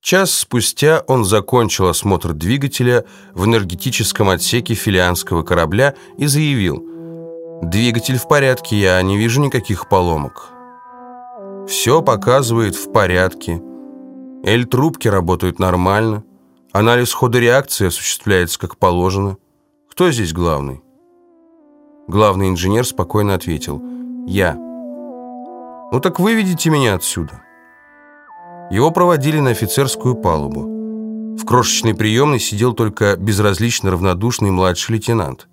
Час спустя он закончил осмотр двигателя в энергетическом отсеке филианского корабля и заявил «Двигатель в порядке, я не вижу никаких поломок». Все показывает в порядке. Эль-трубки работают нормально. Анализ хода реакции осуществляется как положено. Кто здесь главный? Главный инженер спокойно ответил «Я». «Ну так выведите меня отсюда». Его проводили на офицерскую палубу. В крошечной приемной сидел только безразлично равнодушный младший лейтенант.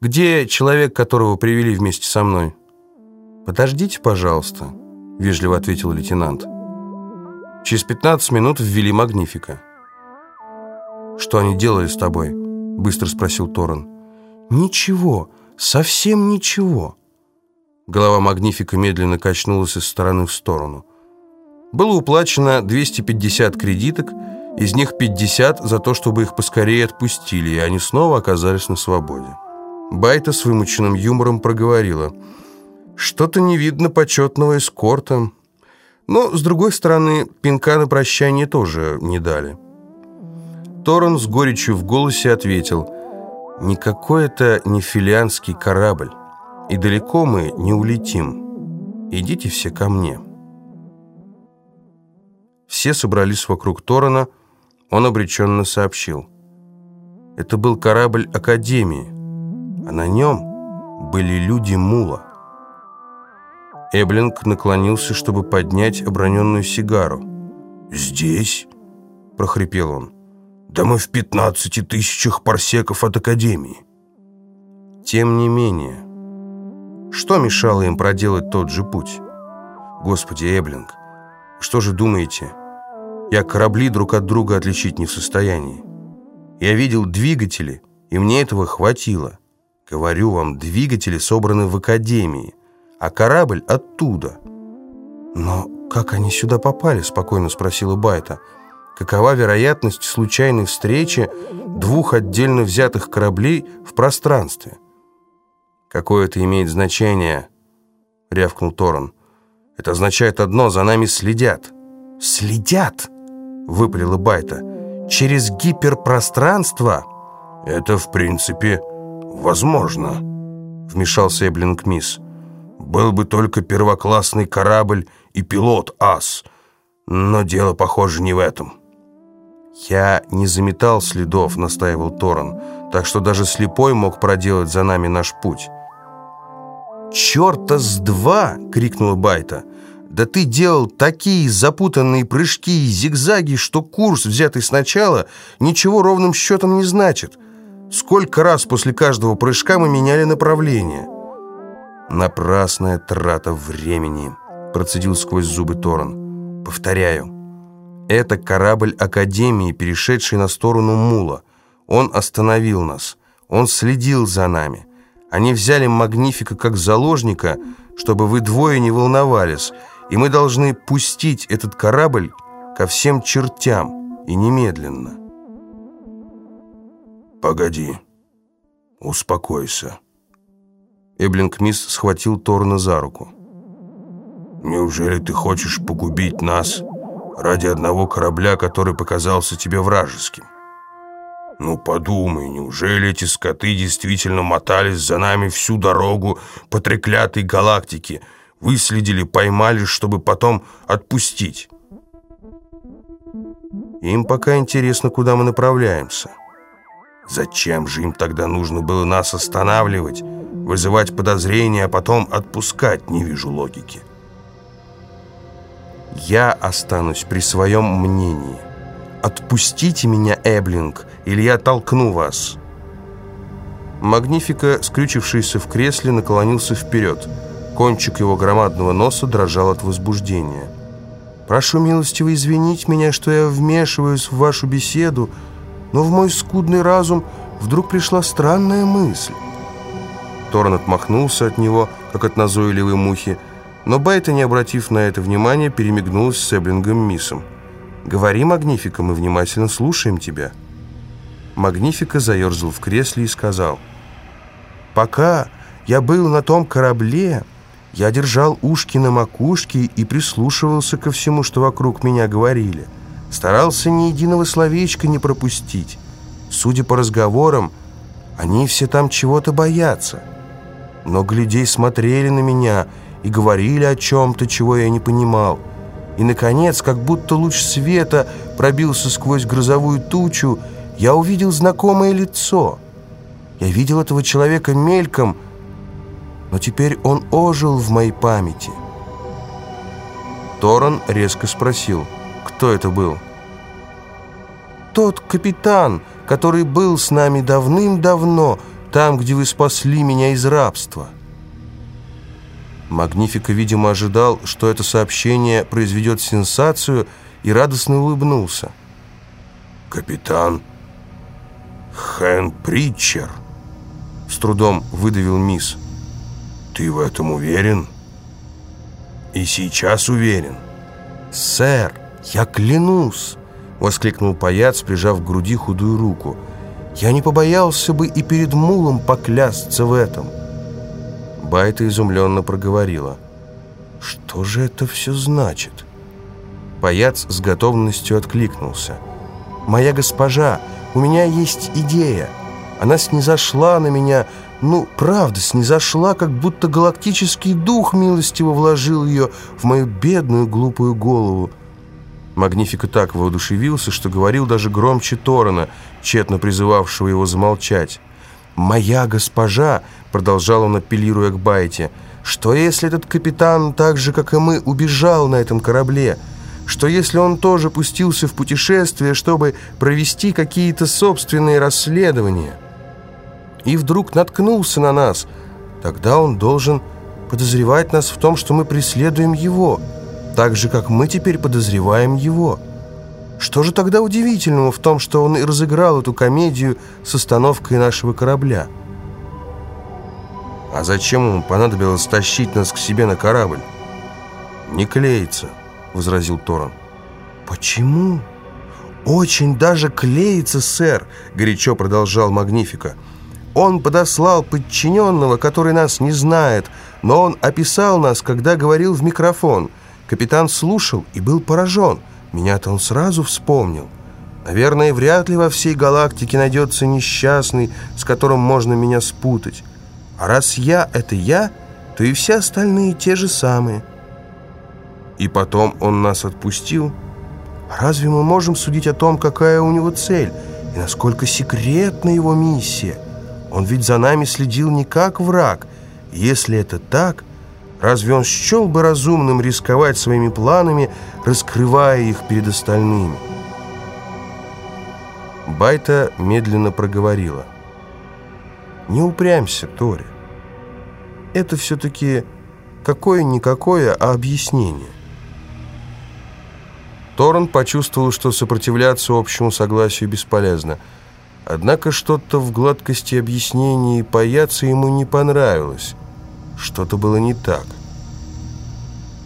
«Где человек, которого привели вместе со мной?» «Подождите, пожалуйста», — вежливо ответил лейтенант. Через 15 минут ввели Магнифика. «Что они делали с тобой?» — быстро спросил Торрен. «Ничего, совсем ничего». Голова Магнифика медленно качнулась из стороны в сторону. Было уплачено 250 кредиток, из них 50 за то, чтобы их поскорее отпустили, и они снова оказались на свободе. Байта с вымученным юмором проговорила. «Что-то не видно почетного эскорта. Но, с другой стороны, пинка на прощание тоже не дали». Торрен с горечью в голосе ответил. «Никакой это не филианский корабль, и далеко мы не улетим. Идите все ко мне». Все собрались вокруг Торана. Он обреченно сообщил. Это был корабль Академии, а на нем были люди Мула. Эблинг наклонился, чтобы поднять оброненную сигару. «Здесь?» – прохрипел он. «Да мы в пятнадцати тысячах парсеков от Академии». Тем не менее, что мешало им проделать тот же путь? Господи, Эблинг, что же думаете? Я корабли друг от друга отличить не в состоянии. Я видел двигатели, и мне этого хватило. Говорю вам, двигатели собраны в академии, а корабль оттуда. Но как они сюда попали? Спокойно спросила Байта. Какова вероятность случайной встречи двух отдельно взятых кораблей в пространстве? Какое это имеет значение? Рявкнул Торон. Это означает одно, за нами следят. Следят? выпалила Байта. «Через гиперпространство?» «Это, в принципе, возможно», — вмешался Эблинг Мисс. «Был бы только первоклассный корабль и пилот-ас, но дело, похоже, не в этом». «Я не заметал следов», — настаивал Торан, «так что даже слепой мог проделать за нами наш путь». «Черта с два!» — крикнула Байта. Да ты делал такие запутанные прыжки и зигзаги, что курс, взятый сначала, ничего ровным счетом не значит. Сколько раз после каждого прыжка мы меняли направление? Напрасная трата времени, процедил сквозь зубы Торан. Повторяю, это корабль Академии, перешедший на сторону Мула. Он остановил нас. Он следил за нами. Они взяли Магнифика как заложника, чтобы вы двое не волновались, и мы должны пустить этот корабль ко всем чертям и немедленно. «Погоди, успокойся». Эблинг Мисс схватил Торна за руку. «Неужели ты хочешь погубить нас ради одного корабля, который показался тебе вражеским? Ну подумай, неужели эти скоты действительно мотались за нами всю дорогу по треклятой галактике, Выследили, поймали, чтобы потом отпустить. Им пока интересно, куда мы направляемся. Зачем же им тогда нужно было нас останавливать, вызывать подозрения, а потом отпускать? Не вижу логики. Я останусь при своем мнении. Отпустите меня, Эблинг, или я толкну вас. Магнифика, скрючившийся в кресле, наклонился вперед. Кончик его громадного носа дрожал от возбуждения. «Прошу милостиво извинить меня, что я вмешиваюсь в вашу беседу, но в мой скудный разум вдруг пришла странная мысль». Торн отмахнулся от него, как от назойливой мухи, но Байта, не обратив на это внимания, перемигнулась с Эблингом Миссом. «Говори, Магнифика, мы внимательно слушаем тебя». Магнифика заерзал в кресле и сказал, «Пока я был на том корабле...» Я держал ушки на макушке и прислушивался ко всему, что вокруг меня говорили. Старался ни единого словечка не пропустить. Судя по разговорам, они все там чего-то боятся. Много людей смотрели на меня и говорили о чем-то, чего я не понимал. И, наконец, как будто луч света пробился сквозь грозовую тучу, я увидел знакомое лицо. Я видел этого человека мельком, но теперь он ожил в моей памяти. Торон резко спросил, кто это был. «Тот капитан, который был с нами давным-давно, там, где вы спасли меня из рабства». Магнифика, видимо, ожидал, что это сообщение произведет сенсацию, и радостно улыбнулся. «Капитан Хэн Притчер», — с трудом выдавил мисс. «Ты в этом уверен?» «И сейчас уверен?» «Сэр, я клянусь!» — воскликнул паяц, прижав к груди худую руку. «Я не побоялся бы и перед мулом поклясться в этом!» Байта изумленно проговорила. «Что же это все значит?» Паяц с готовностью откликнулся. «Моя госпожа, у меня есть идея. Она снизошла на меня, ну, правда, снизошла, как будто галактический дух милостиво вложил ее в мою бедную глупую голову. Магнифика так воодушевился, что говорил даже громче Торана, тщетно призывавшего его замолчать. «Моя госпожа», — продолжал он, апеллируя к Байте, «что если этот капитан, так же, как и мы, убежал на этом корабле?» что если он тоже пустился в путешествие, чтобы провести какие-то собственные расследования, и вдруг наткнулся на нас, тогда он должен подозревать нас в том, что мы преследуем его, так же, как мы теперь подозреваем его. Что же тогда удивительного в том, что он и разыграл эту комедию с остановкой нашего корабля? А зачем ему понадобилось тащить нас к себе на корабль? Не клеится возразил Торон. «Почему?» «Очень даже клеится, сэр», — горячо продолжал Магнифика. «Он подослал подчиненного, который нас не знает, но он описал нас, когда говорил в микрофон. Капитан слушал и был поражен. Меня-то он сразу вспомнил. Наверное, вряд ли во всей галактике найдется несчастный, с которым можно меня спутать. А раз я — это я, то и все остальные те же самые». И потом он нас отпустил. Разве мы можем судить о том, какая у него цель и насколько секретна его миссия? Он ведь за нами следил не как враг. Если это так, разве он счел бы разумным рисковать своими планами, раскрывая их перед остальными? Байта медленно проговорила. «Не упрямься, Тори. Это все-таки какое-никакое, а объяснение. Торн почувствовал, что сопротивляться общему согласию бесполезно. Однако что-то в гладкости объяснений паяться ему не понравилось. Что-то было не так.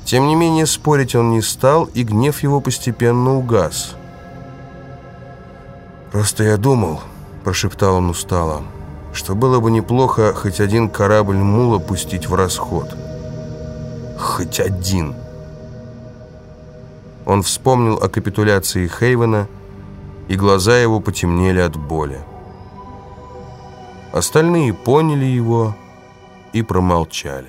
Тем не менее, спорить он не стал, и гнев его постепенно угас. «Просто я думал», — прошептал он устало, «что было бы неплохо хоть один корабль мула пустить в расход». «Хоть один». Он вспомнил о капитуляции Хейвена, и глаза его потемнели от боли. Остальные поняли его и промолчали.